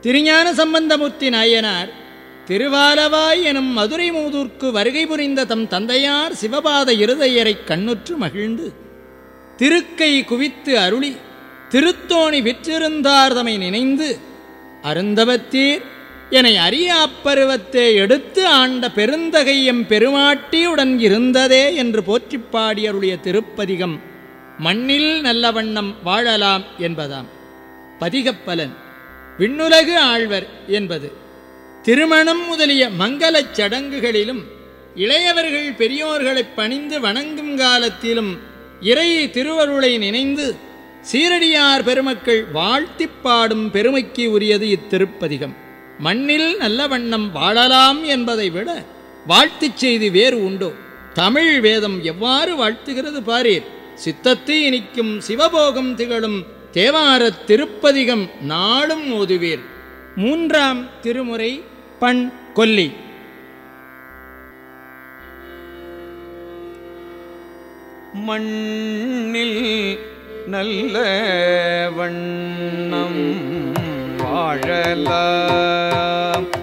திருஞான சம்பந்தமூர்த்தி நாயனார் திருவாலவாய் எனும் மதுரை மூதூர்க்கு வருகை புரிந்த தம் தந்தையார் சிவபாத இருதையரைக் கண்ணுற்று மகிழ்ந்து திருக்கை குவித்து அருளி திருத்தோணி விற்றிருந்தார் தமை நினைந்து அருந்தவத்தீர் என்னை அரியாப்பருவத்தை எடுத்து ஆண்ட பெருந்தகையம் பெருமாட்டியுடன் இருந்ததே என்று போற்றிப் பாடியருடைய திருப்பதிகம் மண்ணில் நல்ல வண்ணம் வாழலாம் என்பதாம். பதிகப்பலன் விண்ணுலகு ஆழ்வர் என்பது. திருமணம் முதலிய மங்களச் சடங்குகளிலும் இளையவர்கள் பெரியோர்களை பணிந்து வணங்கும் காலத்திலும் இறை திருவருளை நினைந்து சீரடியார் பெருமக்கள் வாழ்த்திப் பாடும் பெருமைக்கு உரியது இத்திருப்பதிகம். மண்ணில் நல்ல வண்ணம் வாழலாம் என்பதை விட வாழ்த்துச் செய்தி வேறு உண்டோ? தமிழ் வேதம் எவ்வாறு வாழ்த்துகிறது பாரீர்? சித்தத்தை இனிக்கும் சிவபோகம் திகழும் தேவாரத் திருப்பதிகம் நாளும் ஓதுவீர். மூன்றாம் திருமுறை பண் கொல்லி. மண்ணில் நல்ல வண்ணம் வாழலாம் வாழலாம்.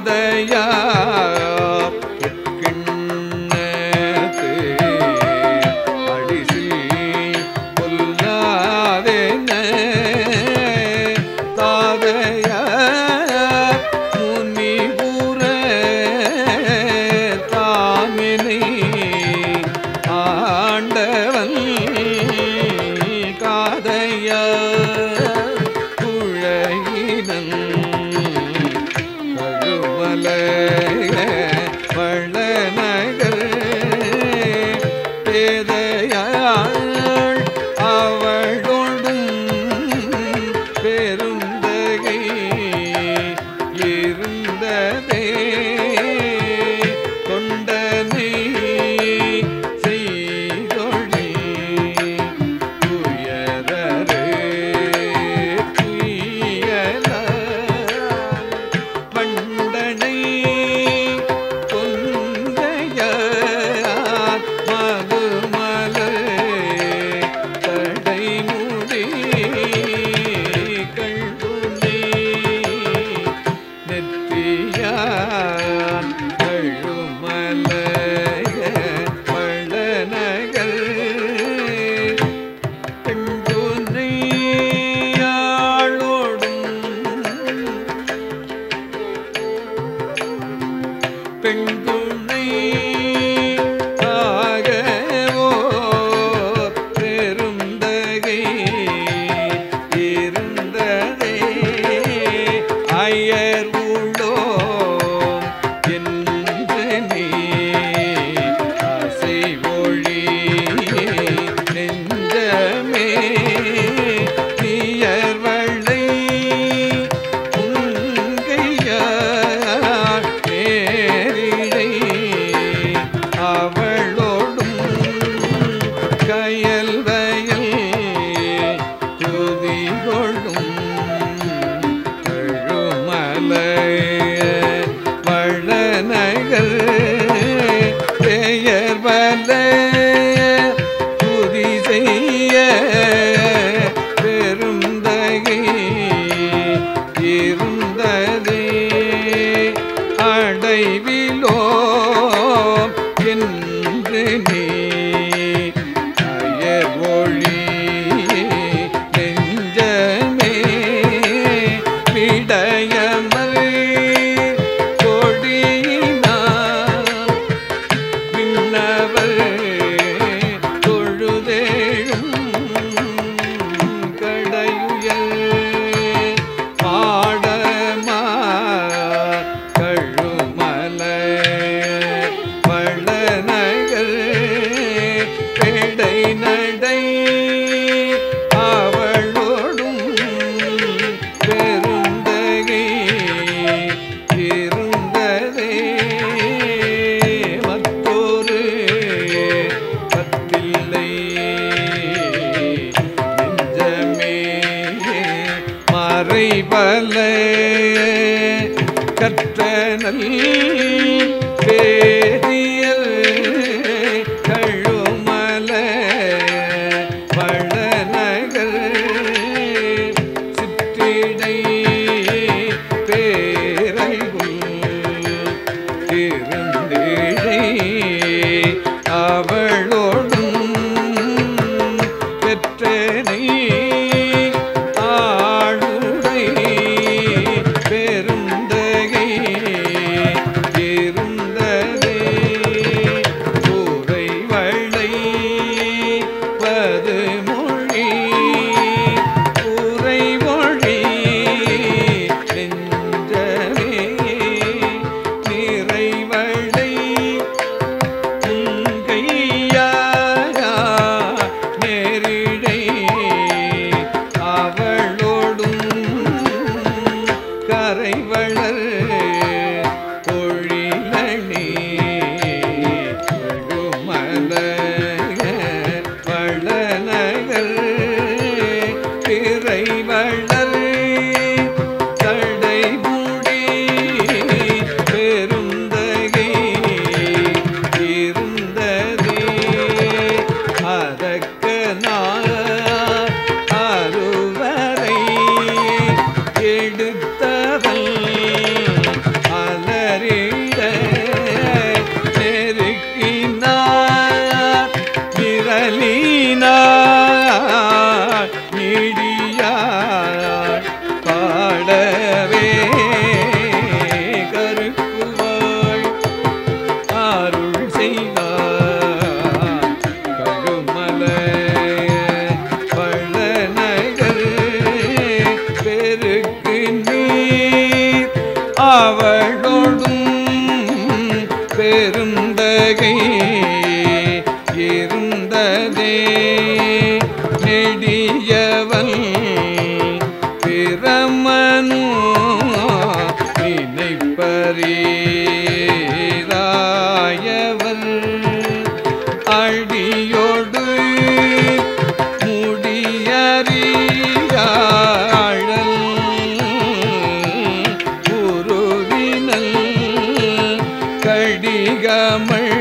போதையா கற்ற நல்ல night. அறிதாயவர் அடியோடு முடியறியாழல் உருவினல் கடிகமள்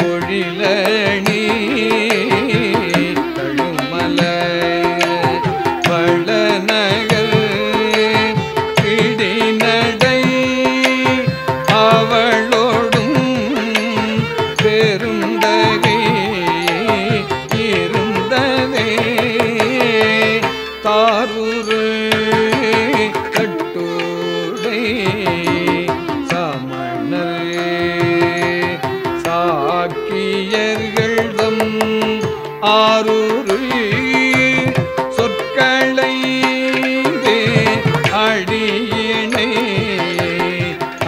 பொழிலணி சாரூரு கட்டூடை சமணர் சாக்கியர்கள்தம் ஆரூரு சொற்களை அடியினை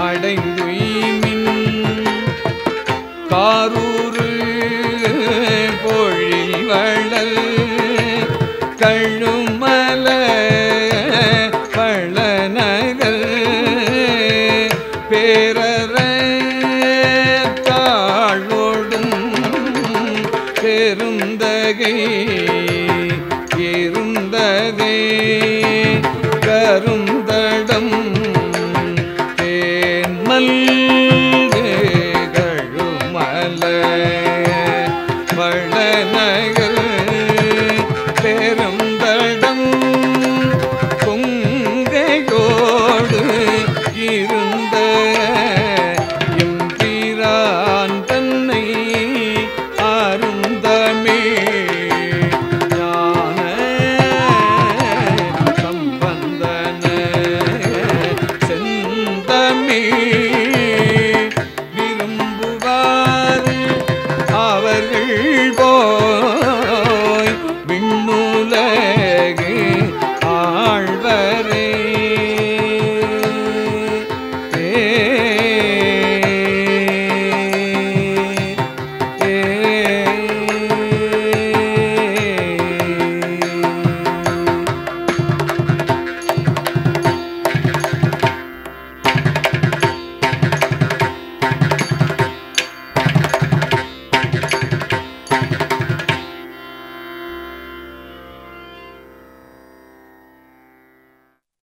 அடைந்துயிமின் காரூர் பெருந்தகை இருந்ததே கருந்த